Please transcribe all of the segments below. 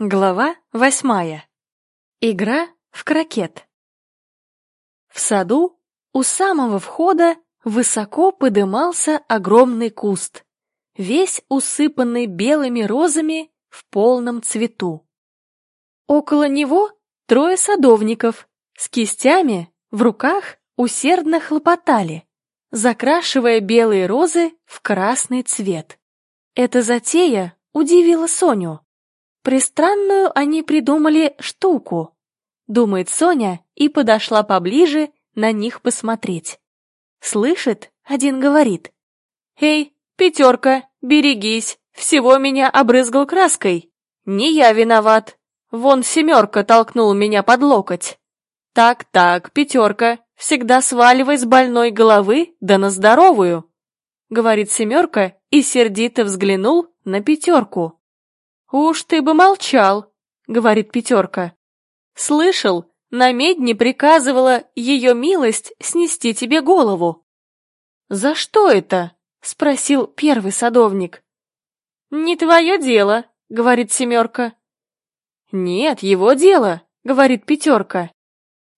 Глава восьмая. Игра в крокет. В саду у самого входа высоко подымался огромный куст, весь усыпанный белыми розами в полном цвету. Около него трое садовников с кистями в руках усердно хлопотали, закрашивая белые розы в красный цвет. Эта затея удивила Соню. Пристранную они придумали штуку, думает Соня и подошла поближе на них посмотреть. Слышит, один говорит. «Эй, пятерка, берегись, всего меня обрызгал краской. Не я виноват. Вон семерка толкнул меня под локоть. Так-так, пятерка, всегда сваливай с больной головы, да на здоровую», говорит семерка и сердито взглянул на пятерку. «Уж ты бы молчал», — говорит пятерка. «Слышал, на медне приказывала ее милость снести тебе голову». «За что это?» — спросил первый садовник. «Не твое дело», — говорит семерка. «Нет, его дело», — говорит пятерка.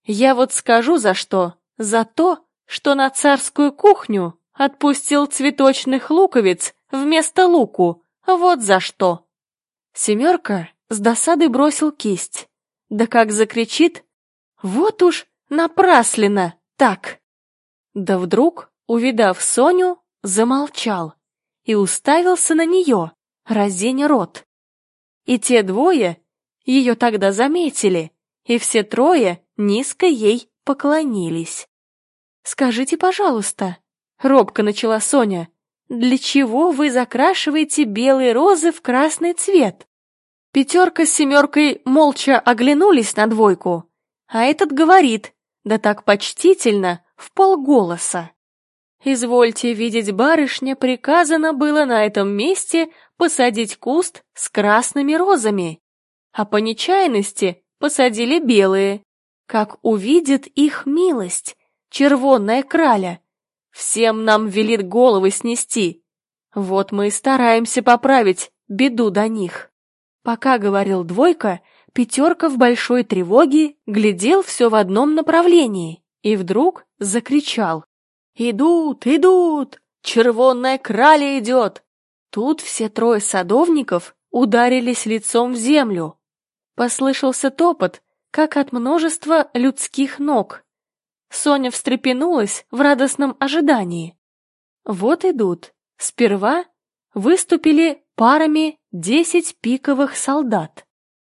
«Я вот скажу за что. За то, что на царскую кухню отпустил цветочных луковиц вместо луку. Вот за что». Семерка с досадой бросил кисть. Да как закричит «Вот уж напрасленно так!» Да вдруг, увидав Соню, замолчал и уставился на нее, разеня рот. И те двое ее тогда заметили, и все трое низко ей поклонились. «Скажите, пожалуйста», — робко начала Соня, для чего вы закрашиваете белые розы в красный цвет? Пятерка с семеркой молча оглянулись на двойку, а этот говорит, да так почтительно, в полголоса. Извольте видеть, барышня, приказано было на этом месте посадить куст с красными розами, а по нечаянности посадили белые. Как увидит их милость, червонная краля, Всем нам велит головы снести. Вот мы и стараемся поправить беду до них. Пока говорил двойка, пятерка в большой тревоге глядел все в одном направлении и вдруг закричал. «Идут, идут! Червонная краля идет!» Тут все трое садовников ударились лицом в землю. Послышался топот, как от множества людских ног. Соня встрепенулась в радостном ожидании. Вот идут. Сперва выступили парами десять пиковых солдат.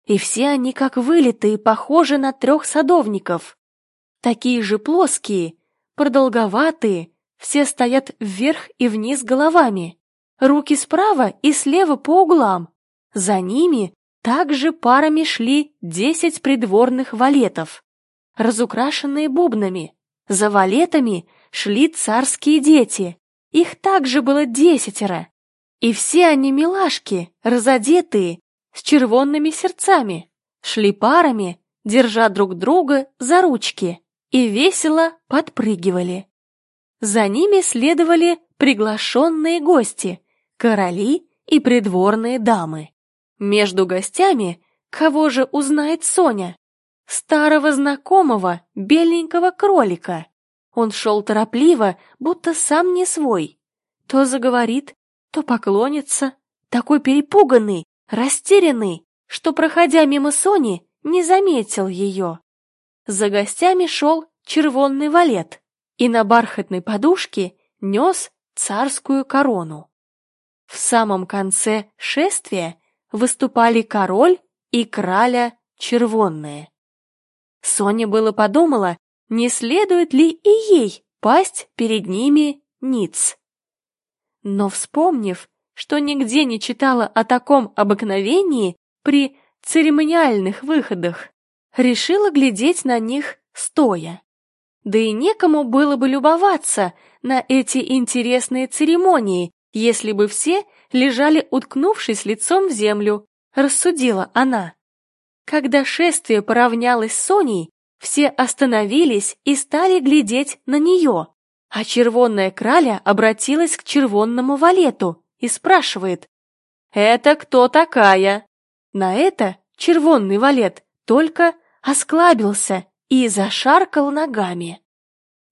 И все они как вылитые, похожи на трех садовников. Такие же плоские, продолговатые, все стоят вверх и вниз головами. Руки справа и слева по углам. За ними также парами шли десять придворных валетов разукрашенные бубнами. За валетами шли царские дети. Их также было десятеро. И все они милашки, разодетые, с червонными сердцами, шли парами, держа друг друга за ручки, и весело подпрыгивали. За ними следовали приглашенные гости, короли и придворные дамы. Между гостями кого же узнает Соня? Старого знакомого, беленького кролика. Он шел торопливо, будто сам не свой. То заговорит, то поклонится, такой перепуганный, растерянный, что, проходя мимо Сони, не заметил ее. За гостями шел червонный валет и на бархатной подушке нес царскую корону. В самом конце шествия выступали король и краля червонные. Соня было подумала, не следует ли и ей пасть перед ними ниц. Но вспомнив, что нигде не читала о таком обыкновении при церемониальных выходах, решила глядеть на них стоя. Да и некому было бы любоваться на эти интересные церемонии, если бы все лежали уткнувшись лицом в землю, рассудила она. Когда шествие поравнялось с Соней, все остановились и стали глядеть на нее, а червонная краля обратилась к червонному валету и спрашивает «Это кто такая?» На это червонный валет, только осклабился и зашаркал ногами.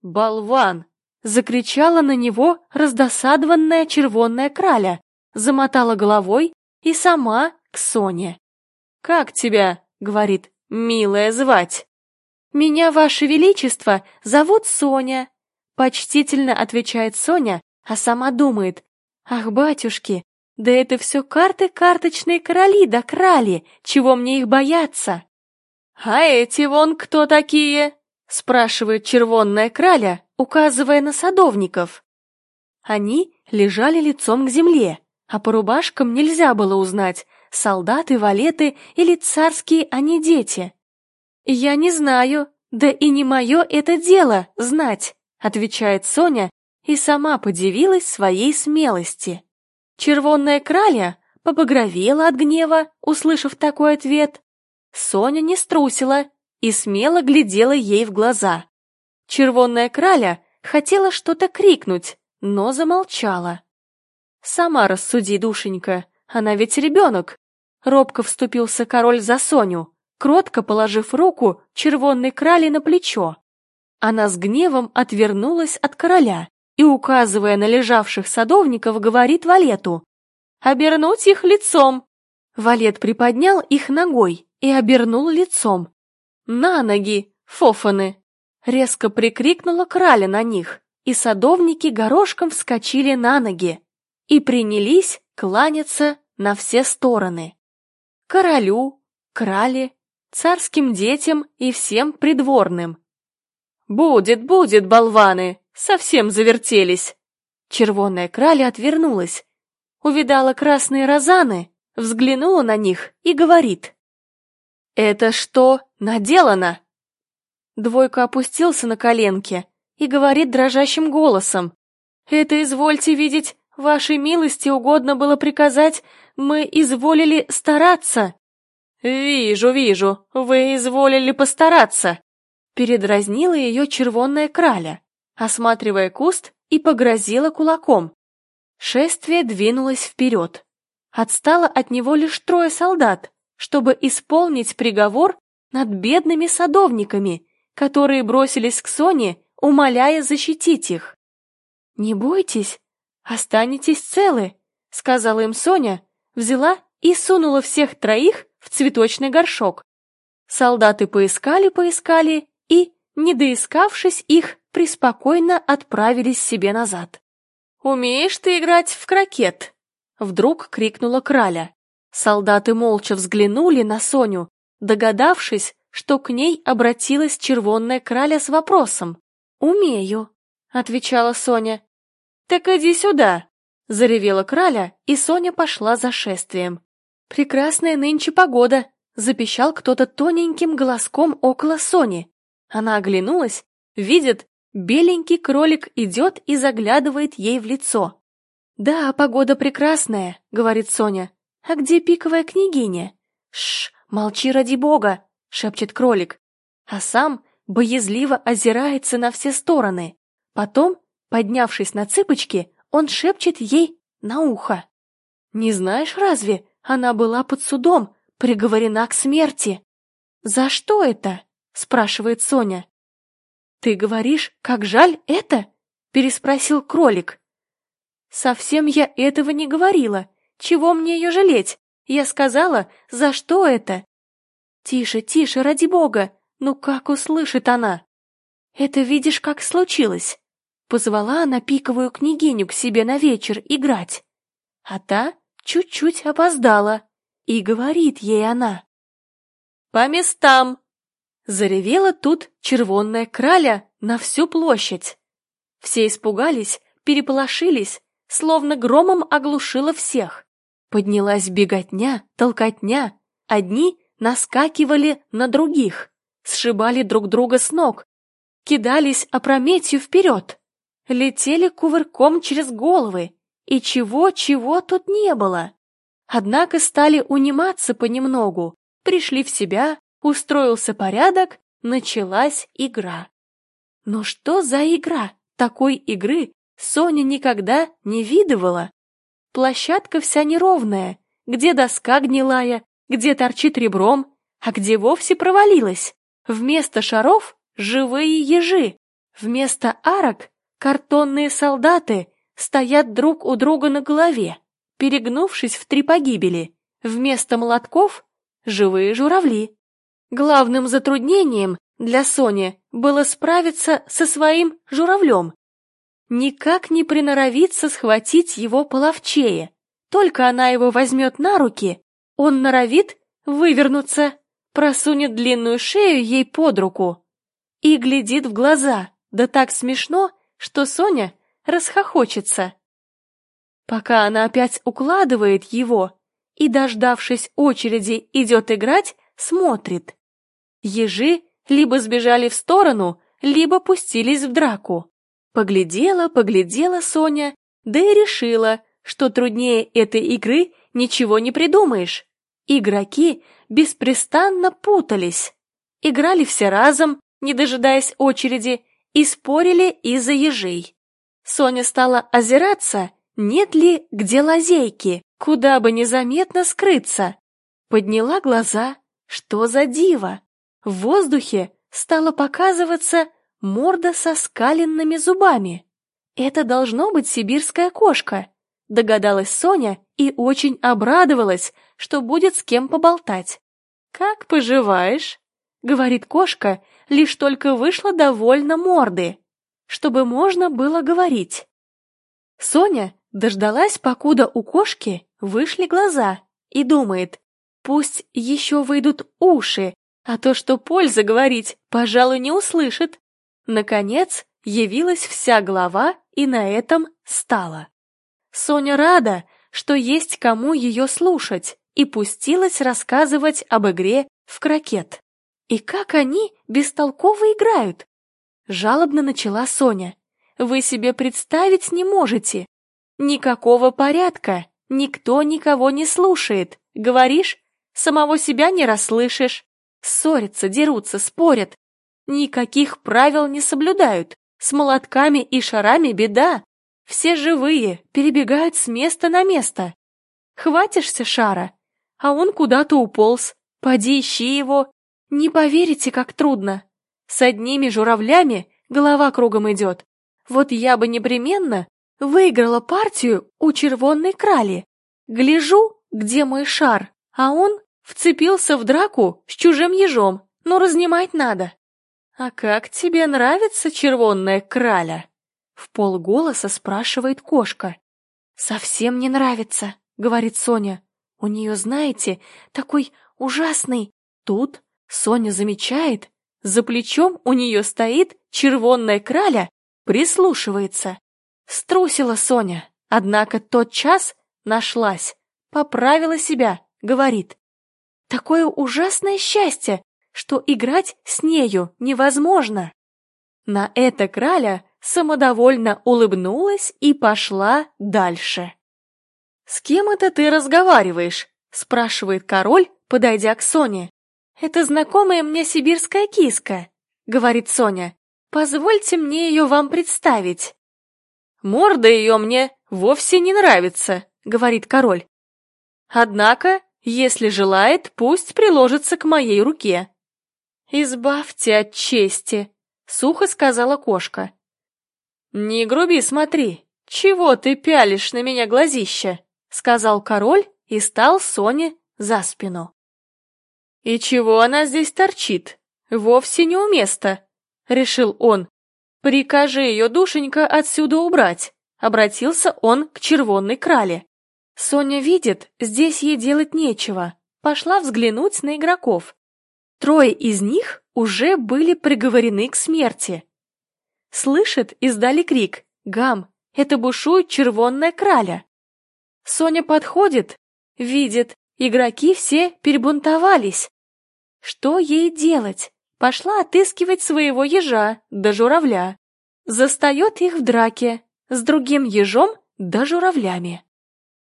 «Болван!» — закричала на него раздосадованная червонная краля, замотала головой и сама к Соне. «Как тебя?» — говорит, «милая звать?» «Меня, Ваше Величество, зовут Соня», — почтительно отвечает Соня, а сама думает, «Ах, батюшки, да это все карты карточные короли да крали, чего мне их бояться?» «А эти вон кто такие?» — спрашивает червонная краля, указывая на садовников. Они лежали лицом к земле, а по рубашкам нельзя было узнать, солдаты, валеты или царские они дети. «Я не знаю, да и не мое это дело знать», отвечает Соня и сама подивилась своей смелости. Червонная краля побагровела от гнева, услышав такой ответ. Соня не струсила и смело глядела ей в глаза. Червонная краля хотела что-то крикнуть, но замолчала. «Сама рассуди, душенька, она ведь ребенок!» Робко вступился король за Соню, кротко положив руку червонной крали на плечо. Она с гневом отвернулась от короля и, указывая на лежавших садовников, говорит Валету «Обернуть их лицом!» Валет приподнял их ногой и обернул лицом. «На ноги, фофаны!» Резко прикрикнула краля на них, и садовники горошком вскочили на ноги и принялись кланяться на все стороны. Королю, крале, царским детям и всем придворным. «Будет, будет, болваны! Совсем завертелись!» Червонная краля отвернулась, увидала красные розаны, взглянула на них и говорит. «Это что наделано?» Двойка опустился на коленки и говорит дрожащим голосом. «Это, извольте видеть, вашей милости угодно было приказать, мы изволили стараться». «Вижу, вижу, вы изволили постараться», — передразнила ее червонная краля, осматривая куст и погрозила кулаком. Шествие двинулось вперед. Отстало от него лишь трое солдат, чтобы исполнить приговор над бедными садовниками, которые бросились к Соне, умоляя защитить их. «Не бойтесь, останетесь целы», — сказала им Соня, взяла и сунула всех троих в цветочный горшок. Солдаты поискали-поискали и, не доискавшись их, преспокойно отправились себе назад. «Умеешь ты играть в крокет?» — вдруг крикнула краля. Солдаты молча взглянули на Соню, догадавшись, что к ней обратилась червонная краля с вопросом. «Умею», — отвечала Соня. «Так иди сюда», — заревела краля, и Соня пошла за шествием. «Прекрасная нынче погода», — запищал кто-то тоненьким голоском около Сони. Она оглянулась, видит, беленький кролик идет и заглядывает ей в лицо. «Да, погода прекрасная», — говорит Соня. «А где пиковая княгиня?» «Шш, молчи ради бога», шепчет кролик, а сам боязливо озирается на все стороны. Потом, поднявшись на цыпочки, он шепчет ей на ухо. «Не знаешь разве, она была под судом, приговорена к смерти?» «За что это?» — спрашивает Соня. «Ты говоришь, как жаль это?» — переспросил кролик. «Совсем я этого не говорила. Чего мне ее жалеть? Я сказала, за что это? «Тише, тише, ради бога! Ну как услышит она?» «Это видишь, как случилось?» Позвала она пиковую княгиню к себе на вечер играть. А та чуть-чуть опоздала, и говорит ей она. «По местам!» Заревела тут червонная краля на всю площадь. Все испугались, переполошились, словно громом оглушила всех. Поднялась беготня, толкотня. Одни наскакивали на других, сшибали друг друга с ног, кидались опрометью вперед, летели кувырком через головы, и чего-чего тут не было. Однако стали униматься понемногу, пришли в себя, устроился порядок, началась игра. Но что за игра? Такой игры Соня никогда не видывала. Площадка вся неровная, где доска гнилая, где торчит ребром, а где вовсе провалилась. Вместо шаров — живые ежи, вместо арок — картонные солдаты стоят друг у друга на голове, перегнувшись в три погибели. Вместо молотков — живые журавли. Главным затруднением для Сони было справиться со своим журавлем. Никак не приноровиться схватить его половчее. Только она его возьмет на руки, он норовит вывернуться, просунет длинную шею ей под руку и глядит в глаза, да так смешно, что Соня расхохочется. Пока она опять укладывает его и, дождавшись очереди, идет играть, смотрит. Ежи либо сбежали в сторону, либо пустились в драку. Поглядела, поглядела Соня, да и решила, что труднее этой игры ничего не придумаешь. Игроки беспрестанно путались, играли все разом, не дожидаясь очереди, и спорили из-за ежей. Соня стала озираться, нет ли где лазейки, куда бы незаметно скрыться. Подняла глаза, что за диво! В воздухе стала показываться морда со скаленными зубами. Это должно быть сибирская кошка, догадалась Соня и очень обрадовалась, что будет с кем поболтать. «Как поживаешь?» — говорит кошка, лишь только вышла довольно морды, чтобы можно было говорить. Соня дождалась, покуда у кошки вышли глаза, и думает, пусть еще выйдут уши, а то, что польза говорить, пожалуй, не услышит. Наконец, явилась вся голова и на этом стала. Соня рада, что есть кому ее слушать, и пустилась рассказывать об игре в крокет. И как они бестолково играют? Жалобно начала Соня. Вы себе представить не можете. Никакого порядка, никто никого не слушает. Говоришь, самого себя не расслышишь. Ссорятся, дерутся, спорят. Никаких правил не соблюдают. С молотками и шарами беда. Все живые, перебегают с места на место. Хватишься шара, а он куда-то уполз. Поди ищи его. Не поверите, как трудно. С одними журавлями голова кругом идет. Вот я бы непременно выиграла партию у червонной крали. Гляжу, где мой шар, а он вцепился в драку с чужим ежом. Ну, разнимать надо. А как тебе нравится червонная краля? В полголоса спрашивает кошка. «Совсем не нравится», — говорит Соня. «У нее, знаете, такой ужасный...» Тут Соня замечает, за плечом у нее стоит червонная краля, прислушивается. Струсила Соня, однако тот час нашлась, поправила себя, говорит. «Такое ужасное счастье, что играть с нею невозможно». На это краля самодовольно улыбнулась и пошла дальше. «С кем это ты разговариваешь?» — спрашивает король, подойдя к Соне. «Это знакомая мне сибирская киска», — говорит Соня. «Позвольте мне ее вам представить». «Морда ее мне вовсе не нравится», — говорит король. «Однако, если желает, пусть приложится к моей руке». «Избавьте от чести», — сухо сказала кошка. «Не груби, смотри, чего ты пялишь на меня глазища?» — сказал король и стал Соне за спину. «И чего она здесь торчит? Вовсе не у места», — решил он. «Прикажи ее, душенька, отсюда убрать», — обратился он к червонной крале. Соня видит, здесь ей делать нечего, пошла взглянуть на игроков. Трое из них уже были приговорены к смерти. Слышит, издали крик «Гам! Это бушует червонная краля!» Соня подходит, видит, игроки все перебунтовались. Что ей делать? Пошла отыскивать своего ежа да журавля. Застает их в драке с другим ежом да журавлями.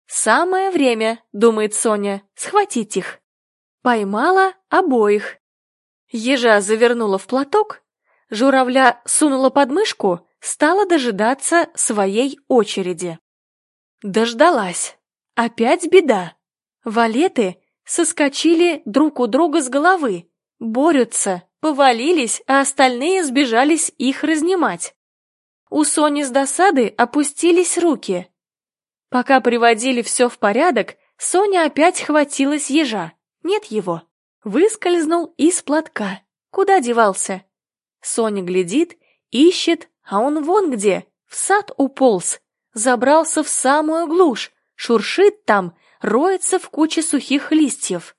Самое время, думает Соня, схватить их. Поймала обоих. Ежа завернула в платок, Журавля сунула под мышку, стала дожидаться своей очереди. Дождалась. Опять беда. Валеты соскочили друг у друга с головы, борются, повалились, а остальные сбежались их разнимать. У Сони с досады опустились руки. Пока приводили все в порядок, Соня опять хватилась ежа. Нет его. Выскользнул из платка. Куда девался? Соня глядит, ищет, а он вон где, в сад уполз. Забрался в самую глушь, шуршит там, роется в куче сухих листьев.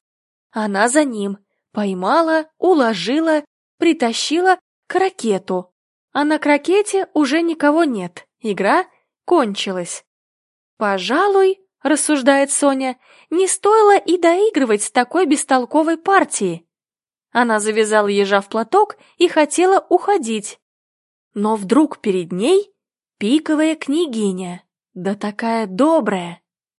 Она за ним. Поймала, уложила, притащила к ракету. А на крокете уже никого нет. Игра кончилась. «Пожалуй, — рассуждает Соня, — не стоило и доигрывать с такой бестолковой партией. Она завязала ежа в платок и хотела уходить. Но вдруг перед ней пиковая княгиня, да такая добрая,